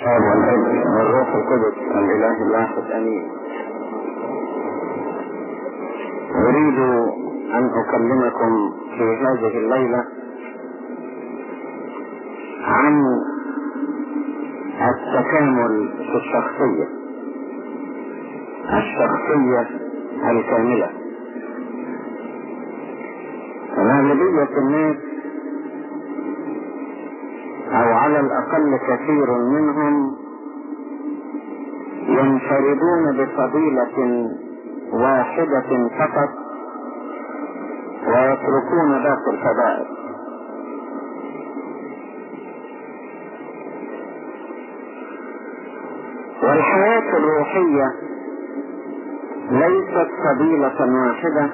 الآب والابن والروح القدس الإله الواحد أمين. أريد أن أكلمكم في هذه الليلة عن التكامل في الشخصية الشخصية الكاملة. غالبية الناس أو على الأقل كثير منهم ينفردون بفضيلة واحدة فقط ويتركون باقي الفضائل. والحياة الروحية ليست فضيلة واحدة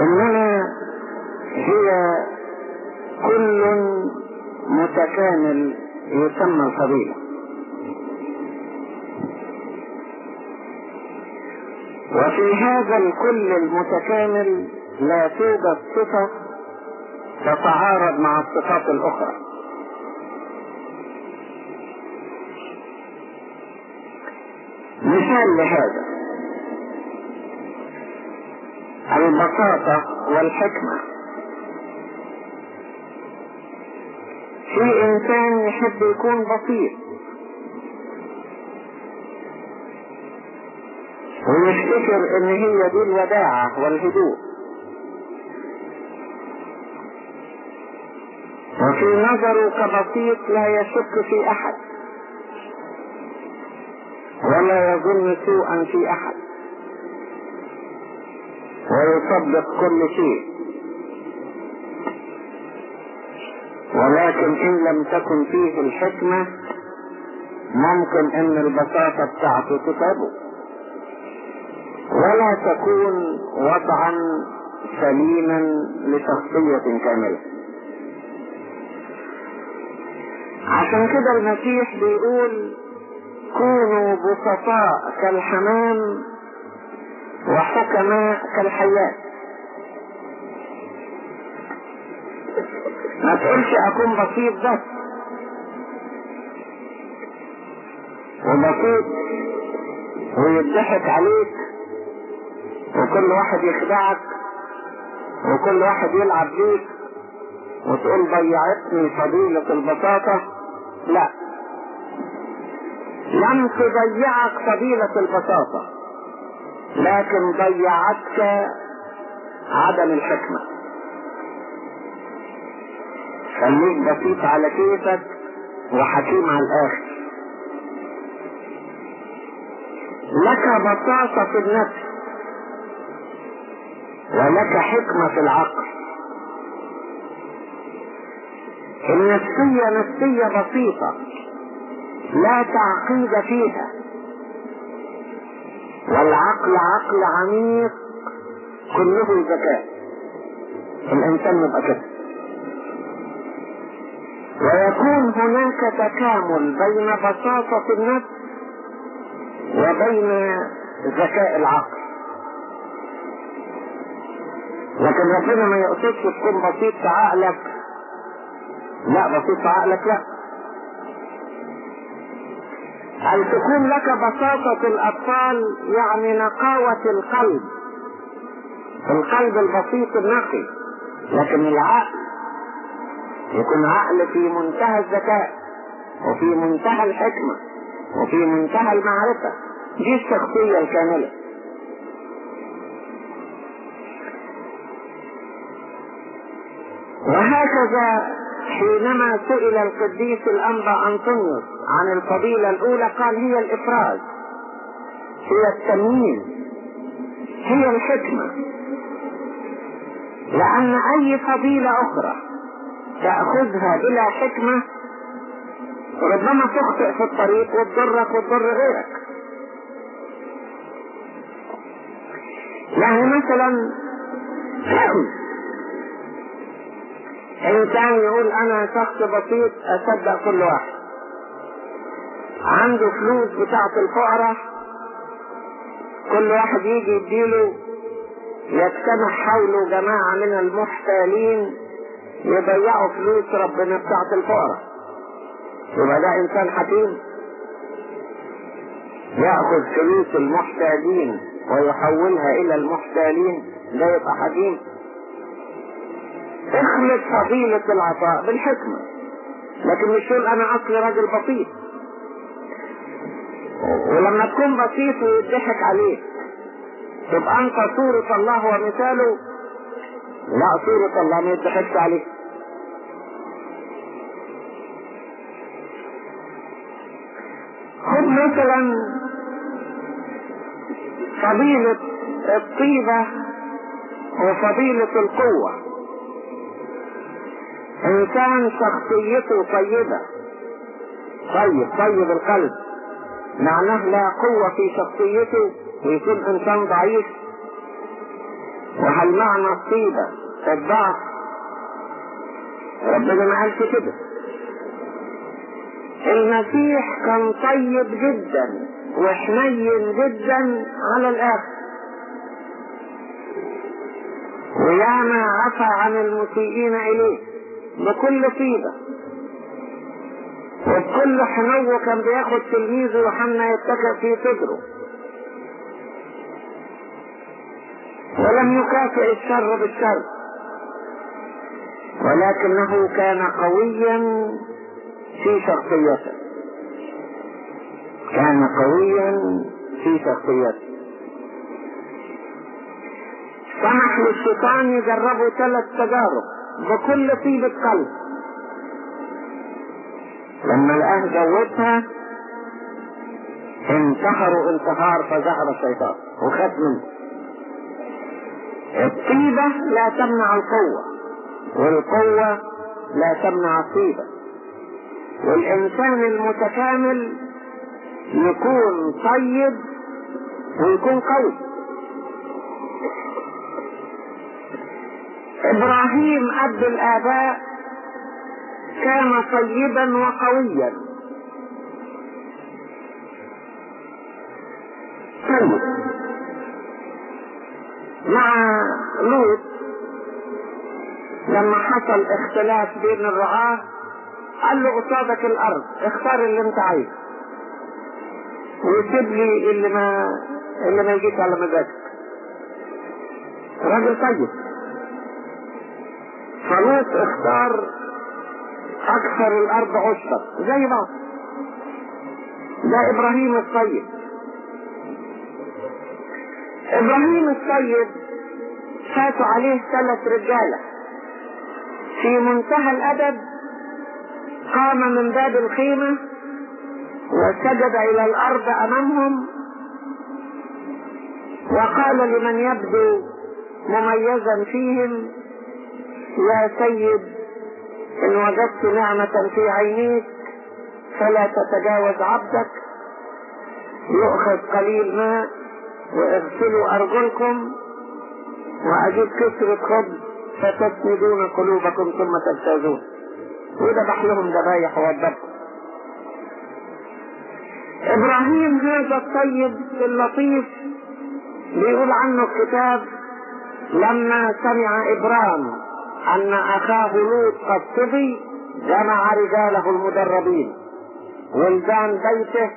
إنما متكامل يسمى الفضيلة. وفي هذا الكل المتكامل لا توجد صفة تتعارض مع الصفات الأخرى. مثال لهذا. البساطة والحكمة. في انسان يحب يكون بسيط ويفتكر إن هي دي الوداعة والهدوء. وفي نظره كبسيط لا يشك في أحد. ولا يظن سوءا في أحد. ويصدق كل شيء. ولكن إن لم تكن فيه الحكمة ممكن إن البساطة بتاعته تتعبه ولا تكون وضعا سليما لشخصية كاملة. عشان كده المسيح بيقول كونوا بسطاء كالحمام وحكماء كالحيات. تقولش أكون بسيط بس. وبسيط ويضحك عليك وكل واحد يخدعك وكل واحد يلعب بيك وتقول ضيعتني فضيلة البساطة. لا. لم تضيعك فضيلة البساطة لكن ضيعتك عدم الحكمة. خليك بسيط على كيفك وحكيم على الآخر. لك بساطة في النفس ولك حكمة في العقل. النفسية نفسية بسيطة لا تعقيد فيها. والعقل عقل عميق كله ذكاء. الإنسان يبقى كده. ويكون هناك تكامل بين بساطة النفس وبين ذكاء العقل. لكن ربنا ما يقصدش تكون بسيط في عقلك لا بسيط في عقلك لا. أن تكون لك بساطة الأطفال يعني نقاوة القلب القلب البسيط النقي. لكن العقل يكون عقل في منتهى الذكاء وفي منتهى الحكمة وفي منتهى المعرفة. دي الشخصية الكاملة. وهكذا حينما سئل القديس الأنبا أنطونيوس عن الفضيلة الأولى قال هي الإفراز هي التمييز هي الحكمة. لأن أي فضيلة أخرى تأخذها بلا حكمة. ربما تخطئ في الطريق وتضرك وتضر غيرك. يعني مثلا إنسان يقول أنا شخص بسيط أصدق كل واحد. عنده فلوس بتاعت الفقراء. كل واحد يجي يديله يجتمع حوله جماعة من المحتالين. يضيعوا فلوس ربنا بتاعت الفقراء. يبقى ده إنسان حكيم. يأخذ فلوس المحتاجين ويحولها إلى المحتالين ده يبقى حكيم. اخلط فضيلة العطاء بالحكمة. لكن مش يقول أنا أصلي راجل بسيط. ولما تكون بسيط ويضحك عليك تبقى أنت صورة الله ومثاله لا صورة الله ما يضحكش عليك خذ مثلا فضيلة الطيبة وفضيلة القوة. إنسان شخصيته طيبة. طيب طيب القلب. معناه لا قوة في شخصيته ويكون إنسان ضعيف. وهل معنى الطيبة؟ الضعف ربنا ما قالش كده. المسيح كان طيب جدا وحنين جدا على الآخر وياما عفى عن المسيئين إليه بكل طيبة. وبكل حنو كان بياخد تلميذه يوحنا يتكئ في صدره. ولم يكافئ الشر بالشر. ولكنه كان قويا في شخصيته. كان قويا في شخصيته. سمح للشيطان يجربوا ثلاث تجارب بكل طيبة قلب لما الآن جوتها انتحروا انتحار فزهر الشيطان وخد منه. الطيبة لا تمنع القوة. والقوة لا تمنع الطيبة والإنسان المتكامل يكون طيب ويكون قوي. إبراهيم أب الآباء كان طيبا وقويا. طيب. مع لوط لما حصل اختلاف بين الرعاة قال له قصادك الأرض اختار اللي أنت عايزه. وسيب لي اللي ما اللي ما يجيش على مزاجك. راجل طيب. فلوط اختار أكثر الأرض عشبة زي بعض ده إبراهيم الطيب. إبراهيم الطيب فاتوا عليه ثلاث رجالة. في منتهى الأدب قام من باب الخيمة وسجد إلى الأرض أمامهم وقال لمن يبدو مميزا فيهم يا سيد إن وجدت نعمة في عينيك فلا تتجاوز عبدك يؤخذ قليل ماء وإغسلوا أرجلكم واجيب كسرة خبز. فتسندون قلوبكم ثم تجتازون وذبح لهم ذبايح ووضبكم إبراهيم هذا الطيب اللطيف بيقول عنه الكتاب لما سمع ابرام أن أخاه لوط قد صبي جمع رجاله المدربين. ولدان بيته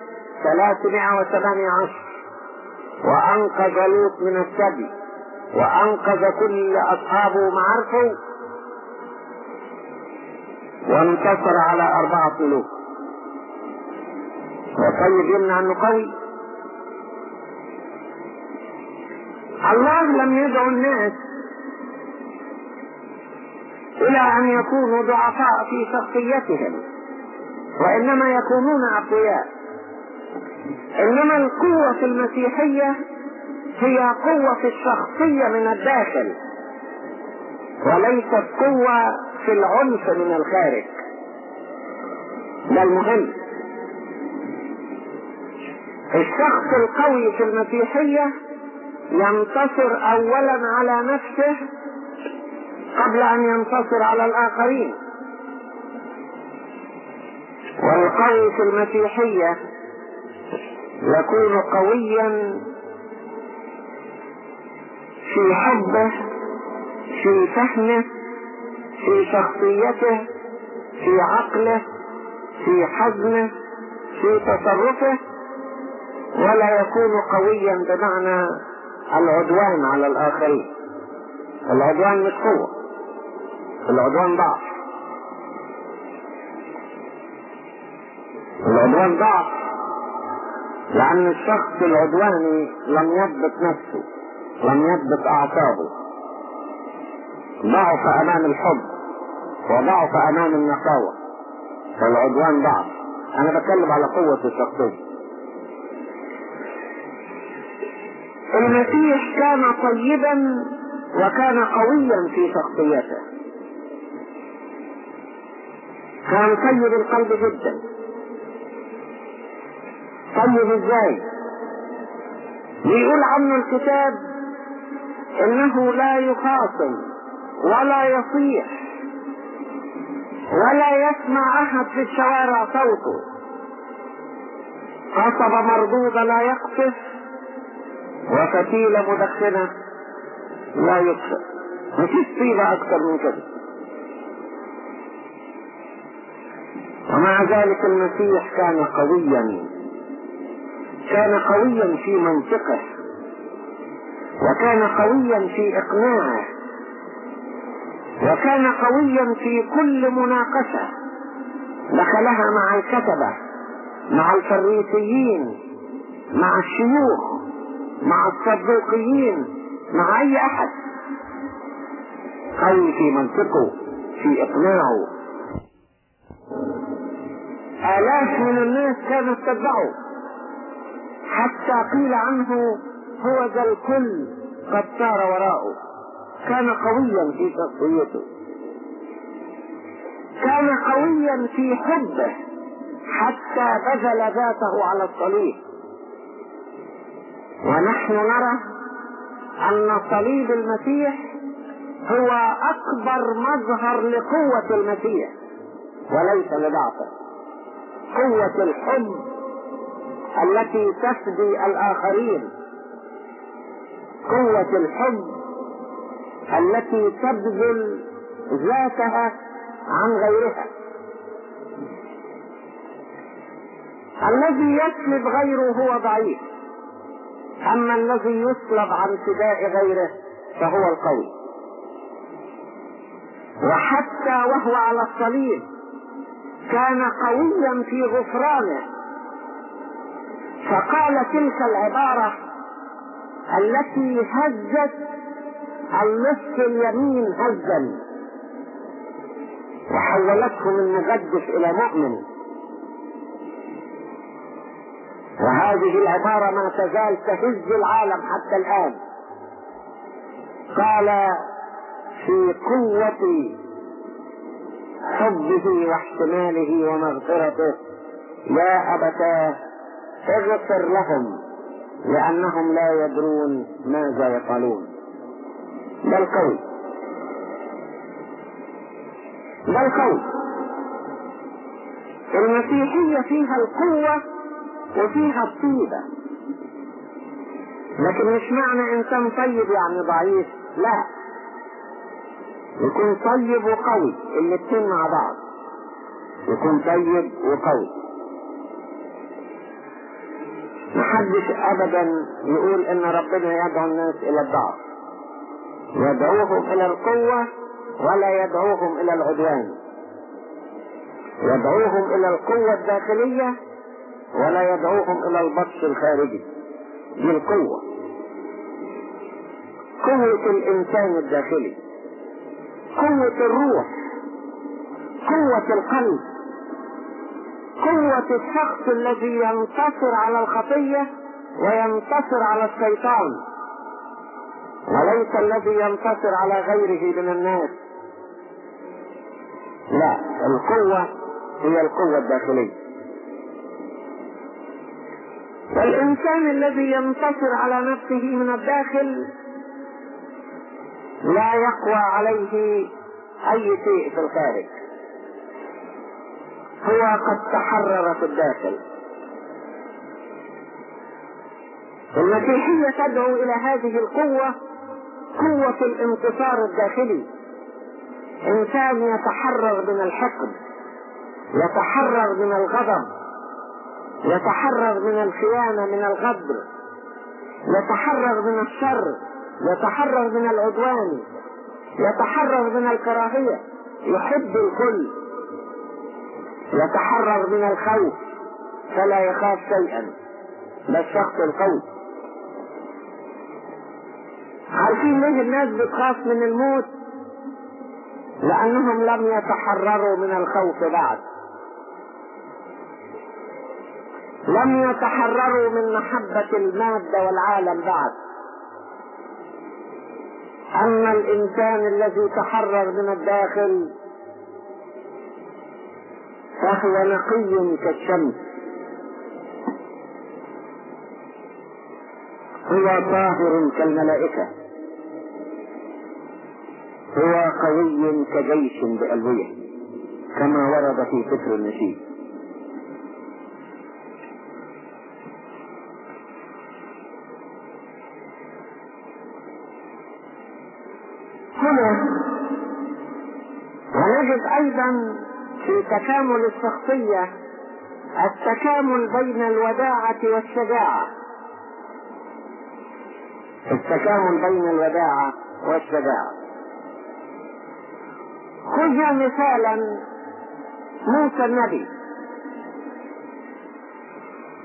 ثلاثمائة وثمانية عشر. وأنقذ لوط من السبي وأنقذ كل اصحابه معارفه وانتصر على أربعة ملوك وطيب يمنع قوي الله لم يدعو الناس إلى أن يكونوا ضعفاء في شخصيتهم وإنما يكونون أقوياء. إنما القوة المسيحية هي قوة الشخصية من الداخل وليست قوة في العنف من الخارج. ده المهم. الشخص القوي في المسيحية ينتصر اولا على نفسه قبل أن ينتصر على الآخرين. والقوي في المسيحية يكون قويا في حبه في فهمه في شخصيته في عقله في حزمه في تصرفه ولا يكون قويا بمعنى العدوان على الآخرين. العدوان مش قوة العدوان ضعف. العدوان ضعف لأن الشخص العدواني لم يضبط نفسه. لم يضبط أعصابه. ضعف أمام الحب وضعف أمام النقاوة. فالعدوان ضعف. أنا بتكلم على قوة الشخصية. المسيح كان طيبا وكان قويا في شخصيته. كان طيب القلب جدا. طيب إزاي بيقول عنه الكتاب إنه لا يخاصم ولا يصيح ولا يسمع أحد في الشوارع صوته. قصب مردود لا يقصف وفتيلة مدخنة لا يطفئ مفيش طيبة أكثر من كده. ومع ذلك المسيح كان قويا. كان قويا في منطقه. وكان قويا في إقناعه وكان قويا في كل مناقشة دخلها مع الكتبة مع الفريسيين مع الشيوخ مع الصدوقيين مع أي أحد. قوي في منطقه في إقناعه. آلاف من الناس كانوا تتبعه حتى قيل عنه هو ذا الكل. قد سار وراءه. كان قويا في شخصيته كان قويا في حبه حتى بذل ذاته على الصليب ونحن نرى أن صليب المسيح هو أكبر مظهر لقوة المسيح وليس لضعفه. قوة الحب التي تفدي الآخرين. قوة الحب التي تبذل ذاتها عن غيرها. الذي يسلب غيره هو ضعيف. أما الذي يسلب عن فداء غيره فهو القوي. وحتى وهو على الصليب كان قويا في غفرانه. فقال تلك العبارة التي هزت النصف اليمين هزا. وحولته من مجدف إلى مؤمن. وهذه العبارة ما تزال تهز العالم حتى الآن. قال في قوة حبه واحتماله ومغفرته يا أبتاه اغفر لهم. لأنهم لا يدرون ماذا يفعلون. بل قوي بل قوي المسيحية فيها القوة وفيها الطيبة. لكن مش معنى إنسان طيب يعني ضعيف. لا. يكون طيب وقوي. الاتنين مع بعض. يكون طيب وقوي. محدش ابدا يقول إن ربنا يدعو الناس إلى الضعف. يدعوهم إلى القوة ولا يدعوهم إلى العدوان. يدعوهم إلى القوة الداخلية ولا يدعوهم إلى البطش الخارجي. دي القوة. قوة الإنسان الداخلي. قوة الروح. قوة القلب. قوة الشخص الذي ينتصر على الخطية وينتصر على الشيطان. وليس الذي ينتصر على غيره من الناس. لا القوة هي القوة الداخلية. والإنسان الذي ينتصر على نفسه من الداخل لا يقوى عليه أي شيء في الخارج. هو قد تحرر في الداخل. المسيحية تدعو إلى هذه القوة قوة الانتصار الداخلي. إنسان يتحرر من الحقد يتحرر من الغضب يتحرر من الخيانة من الغدر يتحرر من الشر يتحرر من العدوان يتحرر من الكراهية. يحب الكل. يتحرر من الخوف فلا يخاف شيئا. لا الشخص القوي. عارفين ليه الناس بتخاف من الموت؟ لأنهم لم يتحرروا من الخوف بعد. لم يتحرروا من محبة المادة والعالم بعد. أما الإنسان الذي تحرر من الداخل فهو نقي كالشمس. هو طاهر كالملائكة. هو قوي كجيش بألوية كما ورد في فكر النشيد. هنا ونجد أيضا في تكامل الشخصية التكامل بين الوداعة والشجاعة. التكامل بين الوداعة والشجاعة. خذ مثالا موسى النبي.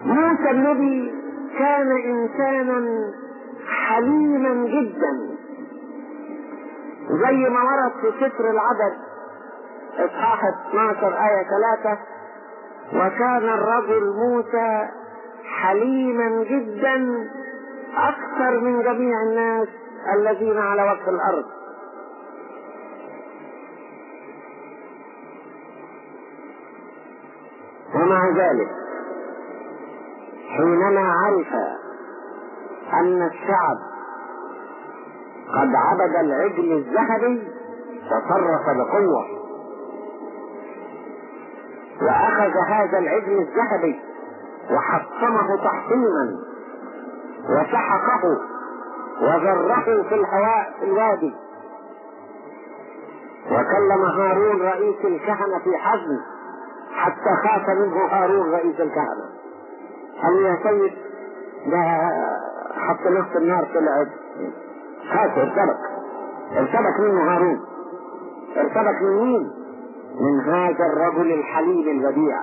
موسى النبي كان انسانا حليما جدا زي ما ورد في سفر العدد. إصحاح 12 آية 3 وكان الرجل موسى حليما جدا أكثر من جميع الناس الذين على وجه الأرض. ومع ذلك حينما عرف أن الشعب قد عبد العجل الذهبي تصرف بقوة. وأخذ هذا العجل الذهبي وحطمه تحطيما وسحقه وذره في الهواء في الوادي. وكلم هارون رئيس الكهنة في حزم حتى خاف منه هارون رئيس الكهنة. قال يا سيد ده حط نفس النار طلعت خاف ارتبك ارتبك منه هارون. ارتبك من مين؟ من هذا الرجل الحليم الوديع.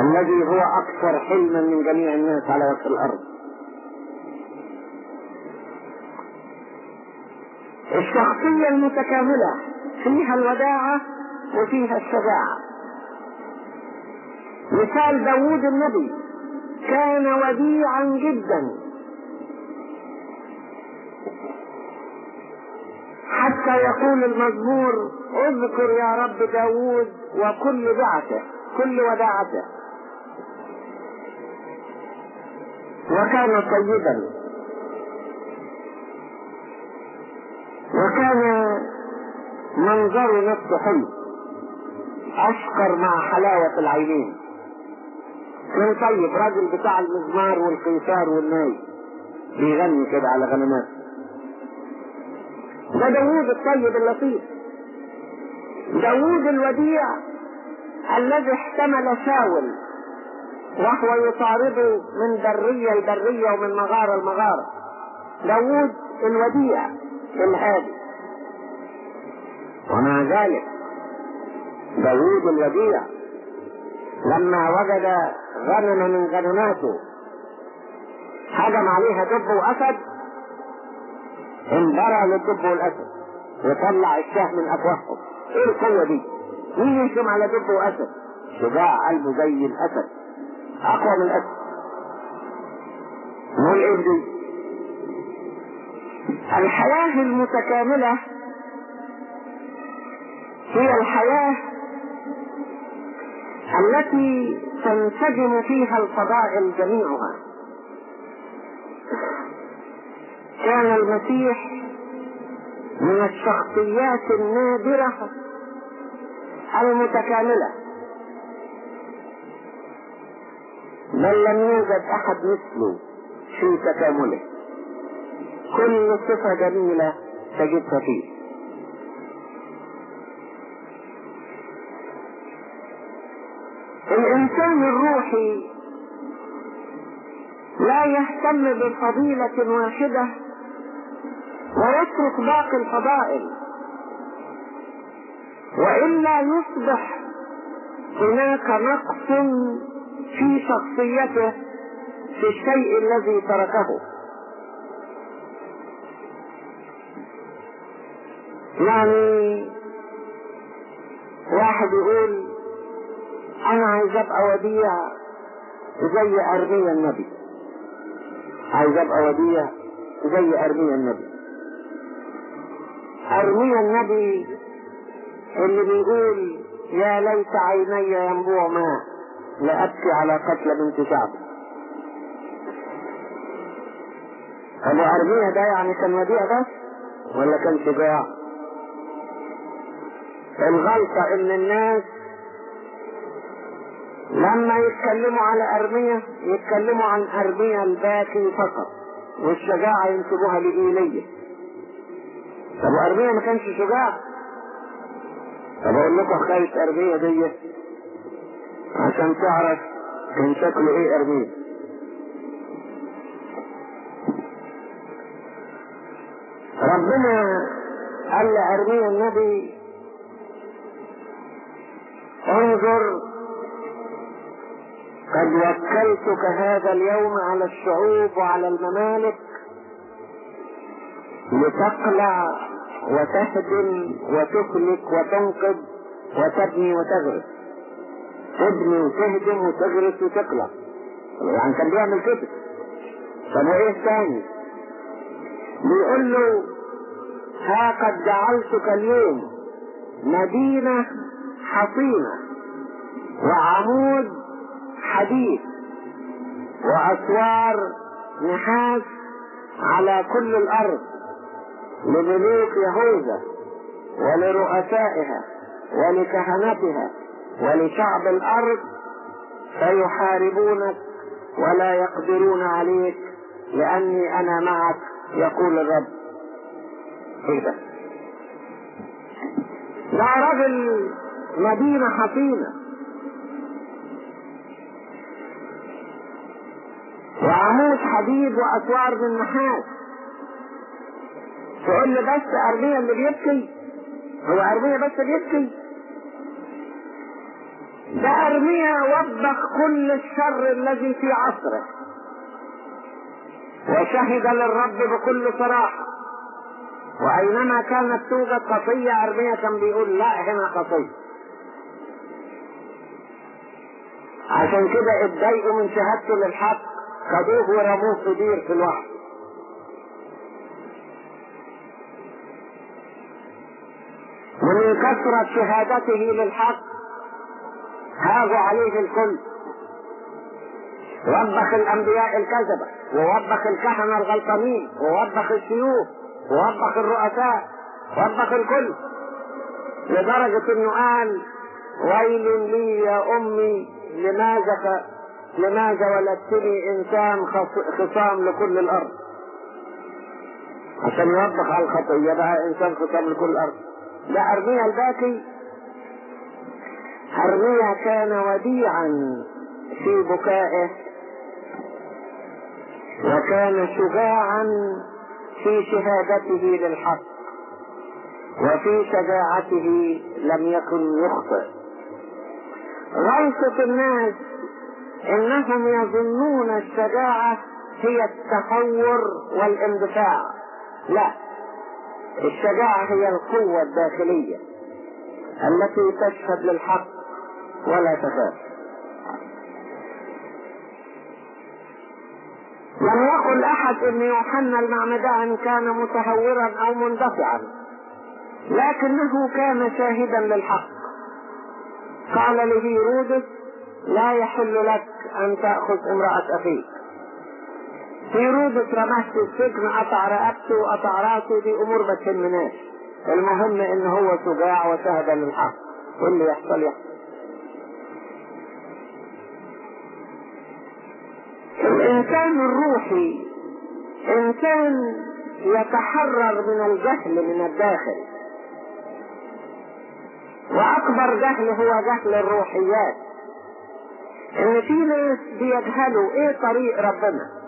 الذي هو أكثر حلما من جميع الناس على وجه الأرض. الشخصية المتكاملة فيها الوداعة وفيها الشجاعة. مثال داوود النبي كان وديعا جدا. حتى يقول المزمور؟ اذكر يا رب داوود وكل بعته كل وداعته وكان طيبا. وكان منظر نفسه حلو أشقر مع حلاوة العينين. كان طيب راجل بتاع المزمار والقيثار والناي بيغني كده على غنمات ده داوود الطيب اللطيف. داوود الوديع الذي احتمل شاول وهو يطارده من برية لبرية ومن مغارة لمغارة داوود الوديع الهادي. ومع ذلك داوود الوديع لما وجد غنم من غنماته هجم عليها دب واسد انبرى للدب والاسد وطلع الشاه من أفواههم. إيه القوة دي؟ مين يهجم على دب واسد شجاع قلبه زي الأسد. أقوى من الأسد. نقول إيه دي؟ الحياة المتكاملة هي الحياة التي تنسجم فيها الفضائل جميعها كان المسيح من الشخصيات النادرة المتكاملة. بل لم يوجد أحد مثله في تكامله. كل صفة جميلة تجدها فيه. الإنسان الروحي لا يهتم بفضيلة واحدة ويترك باقي الفضائل. وإلا يصبح هناك نقص في شخصيته في الشيء الذي تركه. يعني واحد يقول أنا عايز أبقى وديع زي أرميا النبي. عايز أبقى وديع زي أرميا النبي. ارميا النبي اللي بيقول يا ليت عيني ينبوع ماء لأبكي على قتل بنت شعبي أبو أرمية ده يعني كان وديع بس ولا كان شجاع؟ الغلطة إن الناس لما يتكلموا على أرمية يتكلموا عن أرمية الباكي فقط والشجاعة ينسبوها لإيلية. طب أرمية ما كانش شجاع. طب أقول لكم حكاية ارمية دي. عشان تعرف كان شكله إيه ارمية ربنا قال لارمية النبي انظر قد وكلتك هذا اليوم على الشعوب وعلى الممالك لتقلع وتهدم وتهلك وتنقذ وتبني وتغرس. تبني وتهدم وتغرس وتقلع يعني كان بيعمل كده. طب وإيه تاني بيقول له ها قد جعلتك اليوم مدينة حصينة وعمود حديد وأسوار نحاس على كل الأرض. لملوك يهوذا ولرؤسائها ولكهنتها ولشعب الأرض فيحاربونك ولا يقدرون عليك لأني أنا معك يقول الرب. إيه ده ده رجل مدينة حصينة وعمود حديد وأسوار من نحاس تقول لي بس ارميا اللي بيبكي هو ارميا بس بيبكي. ده ارميا وبخ كل الشر الذي في عصره. وشهد للرب بكل صراحة. وأينما كانت توجد خطية أرميا كان بيقول لا هنا خطية عشان كده اتضايقوا من شهادته للحق خدوه ورموه في بير في الوحش ومن كثرة شهادته للحق. هاجوا عليه الكل. وبخ الأنبياء الكذبة ووبخ الكهنة الغلطانين ووبخ الشيوخ ووبخ الرؤساء وبخ الكل. لدرجة إنه قال ويل لي يا أمي لماذا ف... لماذا ولدتني إنسان خصام لكل الأرض؟ عشان يوبخ على الخطية بقى إنسان خصام لكل الأرض. ده ارميا الباكي ارميا كان وديعا في بكائه. وكان شجاعا في شهادته للحق. وفي شجاعته لم يكن يخطئ. غلطة الناس إنهم يظنون الشجاعة هي التهور والاندفاع لا. الشجاعة هي القوة الداخلية التي تشهد للحق ولا تخاف لم يقل أحد إن يوحنا المعمدان كان متهورا أو مندفعا لكنه كان شاهدا للحق. قال لهيرودس لا يحل لك أن تأخذ امرأة أخيك. رماه في السجن قطع رقبته وقطع راسه دي أمور ما تهمناش المهم ان هو شجاع وشهد للحق. واللي يحصل يحصل. الإنسان الروحي إنسان يتحرر من الجهل من الداخل. وأكبر جهل هو جهل الروحيات. إن في ناس بيجهلوا إيه طريق ربنا؟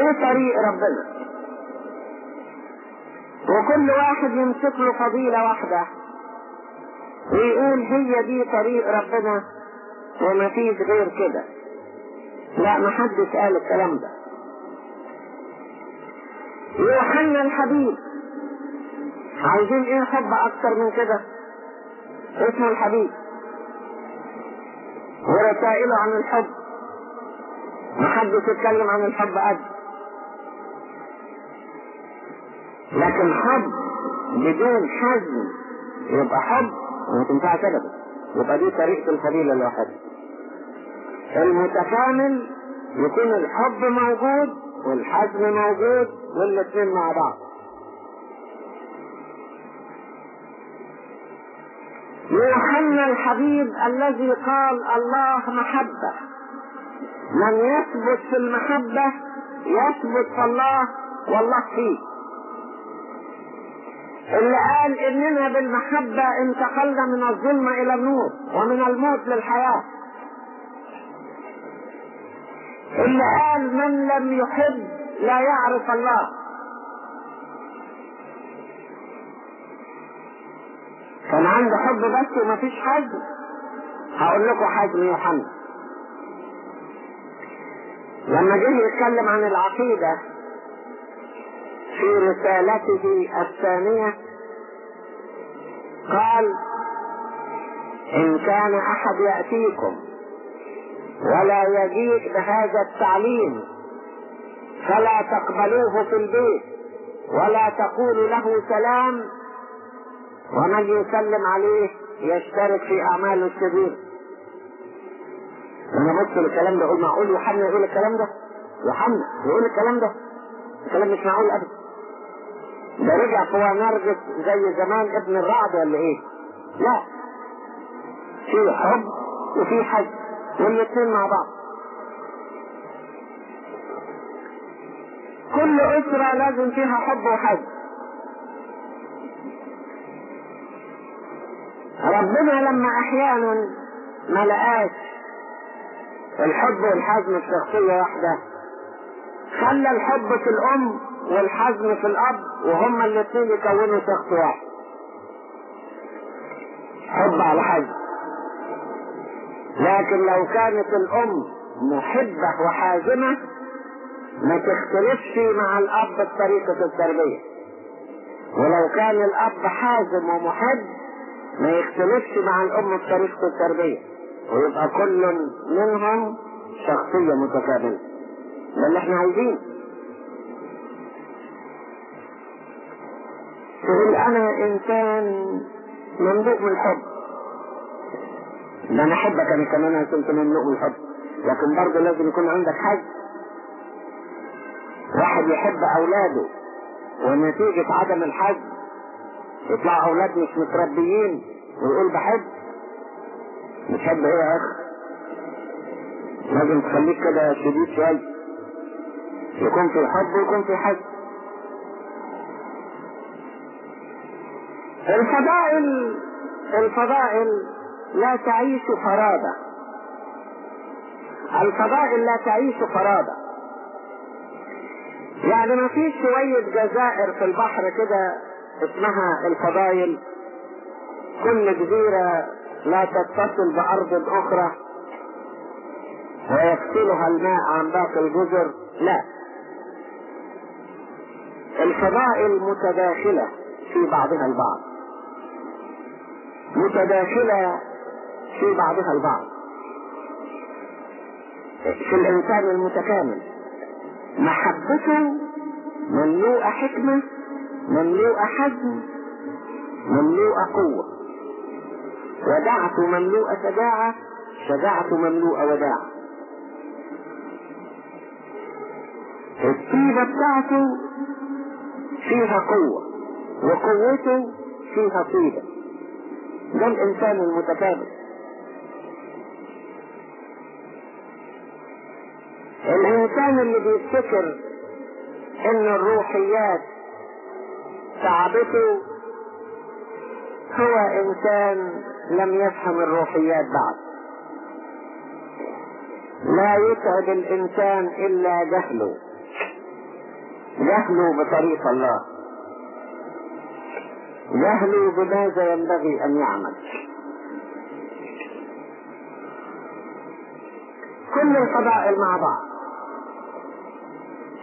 إيه طريق ربنا؟ وكل واحد يمسك له فضيلة واحدة. ويقول هي دي طريق ربنا وما فيش غير كده. لا ما حدش قال الكلام ده. يوحنا الحبيب. عايزين إيه حب أكتر من كده؟ اسمه الحبيب. ورسائله عن الحب. ما حدش يتكلم عن الحب قد. لكن حب بدون حزم يبقى حب وما تنفعش ابدا يبقى دي طريقة الفضيلة الواحدة. المتكامل يكون الحب موجود والحزم موجود والاثنين مع بعض. يوحنا الحبيب الذي قال الله محبة. من يثبت في المحبة يثبت في الله والله فيه. اللي قال إننا بالمحبة انتقلنا من الظلمة إلى النور ومن الموت للحياة. اللي قال من لم يحب لا يعرف الله. كان عنده حب بس ومفيش حزم هقول لكم حزم يوحنا لما جه يتكلم عن العقيدة في رسالته الثانية قال إن كان أحد يأتيكم ولا يجيء بهذا التعليم فلا تقبلوه في البيت ولا تقولوا له سلام ومن يسلم عليه يشترك في أعماله الشريرة لما بص الكلام ده أقول معقول يوحنا يقول الكلام ده؟ يوحنا يقول الكلام ده؟ الكلام مش معقول ابدا. ده رجع هو نرجس زي زمان ابن الرعد ولا إيه؟ لا. في حب وفي حج والاثنين مع بعض. كل أسرة لازم فيها حب وحج. ربنا لما أحيانا ما لقاش الحب والحزم في شخصية واحدة خلى الحب في الأم والحزم في الأب وهما الاثنين يكونوا شخص واحد. حب على حزم لكن لو كانت الأم محبة وحازمة ما تختلفش مع الأب بطريقة التربية. ولو كان الأب حازم ومحب ما يختلفش مع الأم بطريقة التربية. ويبقى كل منهم شخصية متكاملة ده اللي إحنا عايزينه. تقول أنا انسان مملوء من الحب. ده أنا احبك أنا كمان أنا كنت مملوء من الحب. لكن برضه لازم يكون عندك حج واحد يحب أولاده ونتيجة عدم الحج يطلع أولاد مش متربيين ويقول بحب. بتحب إيه يا أخي لازم تخليك كده شديد شوية. يكون في حب ويكون في حج الفضائل الفضائل لا تعيش فرادة الفضائل لا تعيش فرادة يعني ما فيش شوية جزائر في البحر كده اسمها الفضائل. كل جزيرة لا تتصل بأرض أخرى. ويفصلها الماء عن باقي الجزر. لا. الفضائل متداخلة في بعضها البعض. متداخلة في بعضها البعض. في الإنسان المتكامل. محبته مملوءة حكمة مملوءة حزم مملوءة قوة. ودعته مملوءة شجاعة شجاعته مملوءة وداعة. الطيبة بتاعته فيها قوة وقوته فيها طيبة. ده الإنسان المتكامل الإنسان اللي بيفتكر إن الروحيات تعبته هو إنسان لم يفهم الروحيات بعد. لا يتعب الإنسان إلا جهله. جهله بطريق الله. جهله بماذا ينبغي أن يعمل. كل الفضائل مع بعض.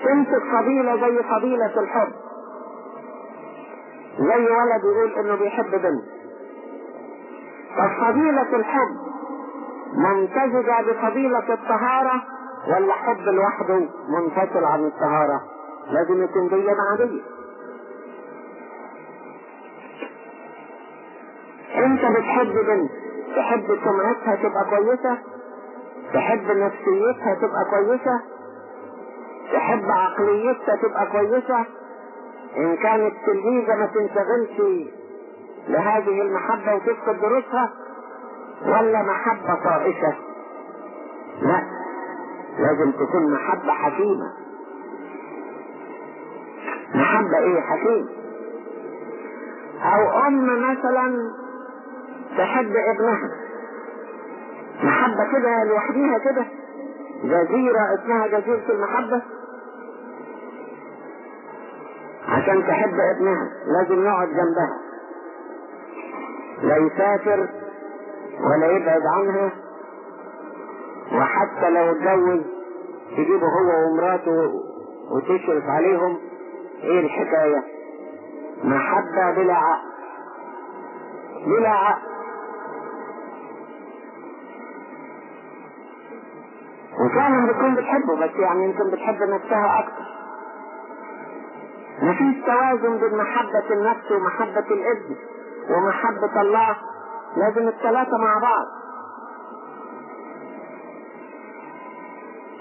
تمسك فضيلة زي فضيلة الحب. زي ولد يقول إنه بيحب بنت. ففضيلة الحب ممتزجة بفضيلة الطهارة ولا حب لوحده منفصل عن الطهارة؟ لازم يكون دي مع انت بتحب بنت تحب سمعتها تبقى كويسة؟ تحب نفسيتها تبقى كويسة؟ تحب عقليتها تبقى كويسة؟ إن كانت تلميذة ما تنشغلش لهذه المحبة وتفقد دروسها ولا محبة طائشة؟ لا لازم تكون محبة حكيمة. محبة إيه؟ حكيم. أو أم مثلا تحب ابنها. محبة كده لوحديها كده. جزيرة اسمها جزيرة المحبة. عشان تحب ابنها لازم يقعد جنبها. لا يسافر ولا يبعد عنها. وحتى لو اتجوز تجيبه هو ومراته وتشرف عليهم. إيه الحكاية؟ محبة بلا عقل. بلا عقل. وفعلا بتكون بتحبه بس يعني يمكن بتحب نفسها أكتر. مفيش توازن بين محبة النفس ومحبة الإبن ومحبة الله. لازم الثلاثة مع بعض.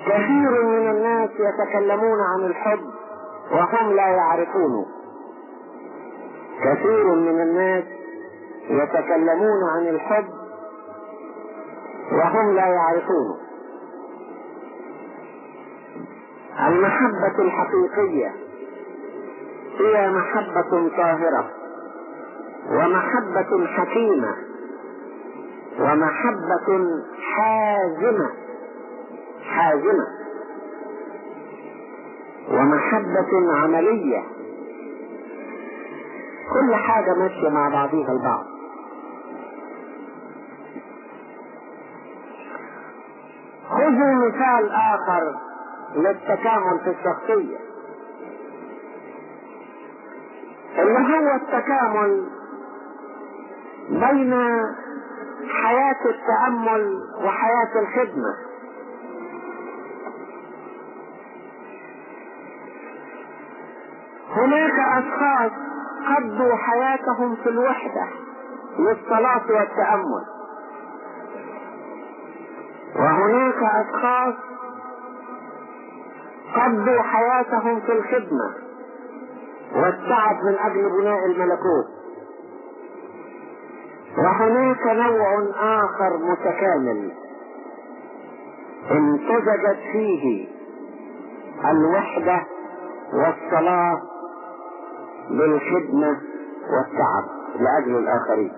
كثير من الناس يتكلمون عن الحب وهم لا يعرفونه. كثير من الناس يتكلمون عن الحب وهم لا يعرفونه. المحبة الحقيقية هي محبة طاهرة ومحبة حكيمة ومحبة حازمة حازمة. ومحبة عملية. كل حاجة ماشية مع بعضها البعض. خذوا مثال آخر. للتكامل في الشخصية. اللي هو التكامل بين حياة التأمل وحياة الخدمة؟ هناك أشخاص قضوا حياتهم في الوحدة للصلاة والتأمل. وهناك أشخاص قضوا حياتهم في الخدمة والتعب من أجل بناء الملكوت. وهناك نوع آخر متكامل امتزجت فيه الوحدة والصلاة بالخدمة والتعب لأجل الآخرين.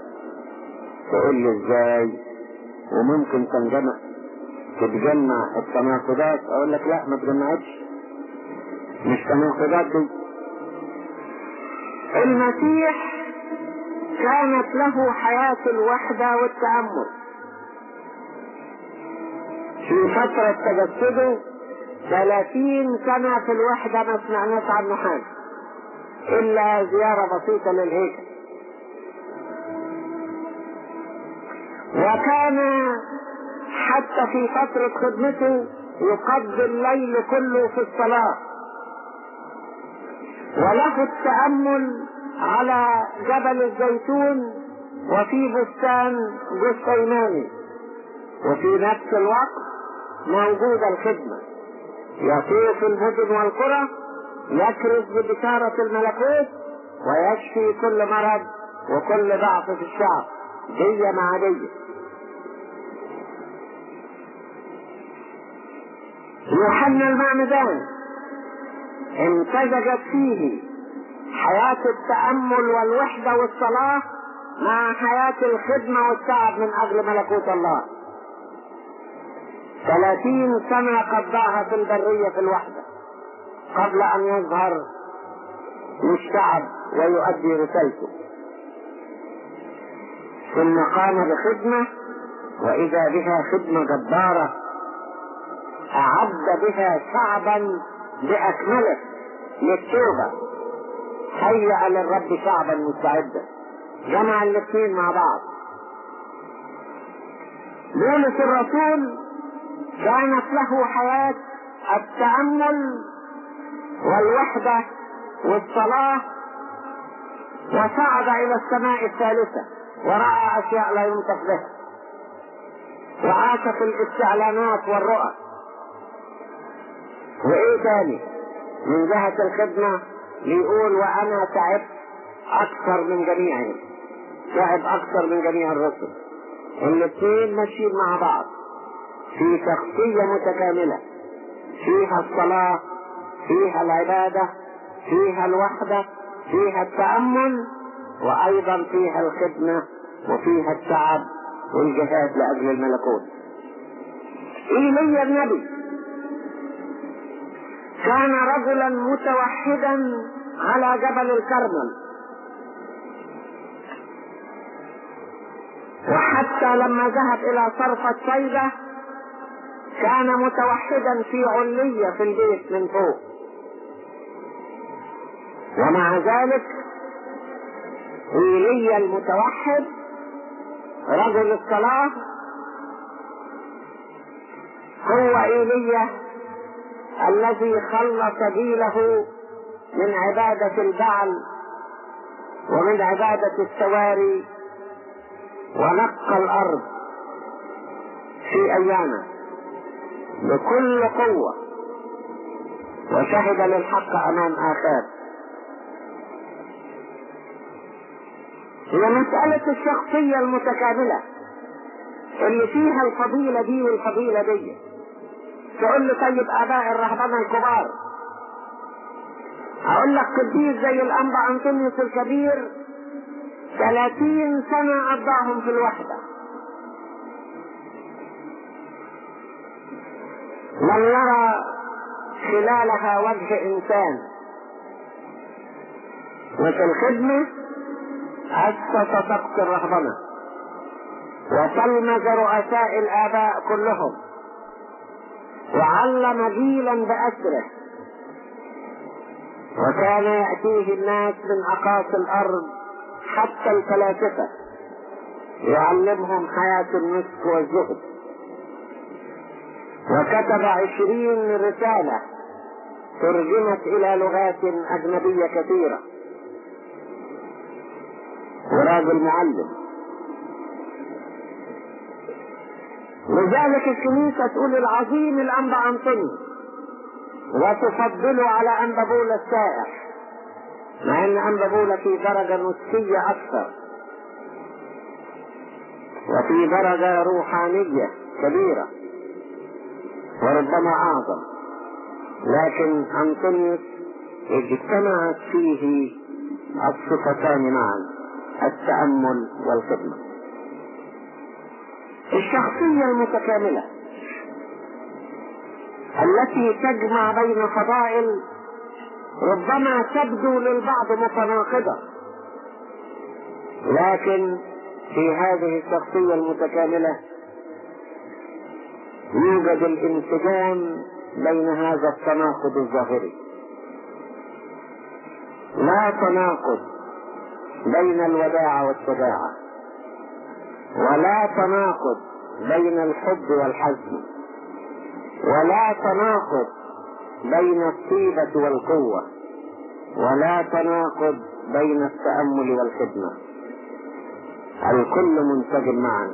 تقول لي إزاي؟ وممكن تنجمع تتجمع التناقضات؟ أقول لك لا ما تجمعتش. مش تناقضات دي المسيح كانت له حياة الوحدة والتأمل. في فترة تجسده ثلاثين سنة في الوحدة ما سمعناش عنه حاجة. إلا زيارة بسيطة للهيكل. وكان حتى في فترة خدمته يقضي الليل كله في الصلاة. وله التأمل على جبل الزيتون وفي بستان جثيماني وفي نفس الوقت موجودة الخدمة. يطوف المدن والقرى يكرز ببشارة الملكوت ويشفي كل مرض وكل ضعف في الشعب. دية مع دية. يوحنا المعمدان امتزجت فيه. حياة التأمل والوحدة والصلاة مع حياة الخدمة والتعب من أجل ملكوت الله. ثلاثين سنة قضاها في البرية في الوحدة قبل أن يظهر للشعب ويؤدي رسالته. ثم قام بخدمة وإذا بها خدمة جبارة أعد بها شعبا بأكمله للتوبة هيأ للرب شعبا مستعدا. جمع الاثنين مع بعض. بولس الرسول كانت له حياة التأمل والوحدة والصلاة وصعد إلى السماء الثالثة ورأى أشياء لا ينطق بها. وعاش في الاستعلانات والرؤى. وإيه تاني؟ من جهة الخدمة ليقول وأنا تعبت أكثر من جميعهم تعب أكثر من جميع الرسل. الاثنين ماشيين مع بعض. في شخصية متكاملة. فيها الصلاة فيها العبادة فيها الوحدة فيها التأمل وأيضا فيها الخدمة وفيها التعب والجهاد لأجل الملكوت. إيليا النبي كان رجلا متوحدا على جبل الكرمل. وحتى لما ذهب إلى صرفة شيبة كان متوحدا في علية في البيت من فوق. ومع ذلك إيليا المتوحد رجل الصلاة هو إيليا الذي خلص جيله من عبادة البعل ومن عبادة السواري ونقى الأرض في أيامه بكل قوة وشهد للحق أمام آخر. هي مسألة الشخصية المتكاملة اللي فيها الفضيلة دي والفضيلة دي تقول لي طيب آباء الرهبنة الكبار. أقول لك قديس زي الأنبا أنطونيوس الكبير ثلاثين سنة قضاهم في الوحدة. لم يرى خلالها وجه إنسان. وفي الخدمة أسس سقف الرهبنة. وتلمذ رؤساء الآباء كلهم. وعلم جيلا بأسره. وكان يأتيه الناس من أقاصي الأرض حتى الفلاسفة. يعلمهم حياة النسك والزهد. وكتب عشرين رسالة ترجمت إلى لغات أجنبية كثيرة. وراجل معلم. لذلك الكنيسة تقول العظيم الأنبا أنطوني وتفضله على أنبابولة السائح مع أن أنبابولة في درجة نسكية أكثر. وفي درجة روحانية كبيرة وربما أعظم. لكن أنطونيوس اجتمعت فيه الصفتان معا التأمل والخدمة. الشخصية المتكاملة التي تجمع بين فضائل ربما تبدو للبعض متناقضة. لكن في هذه الشخصية المتكاملة يوجد الانسجام بين هذا التناقض الظاهري لا تناقض بين الوداعة والشجاعة. ولا تناقض بين الحب والحزم. ولا تناقض بين الطيبة والقوة. ولا تناقض بين التأمل والخدمة. الكل منسجم معا.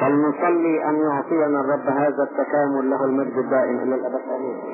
فلنصلي أن يعطينا الرب هذا التكامل له المجد الدائم إلى الأبد. آمين.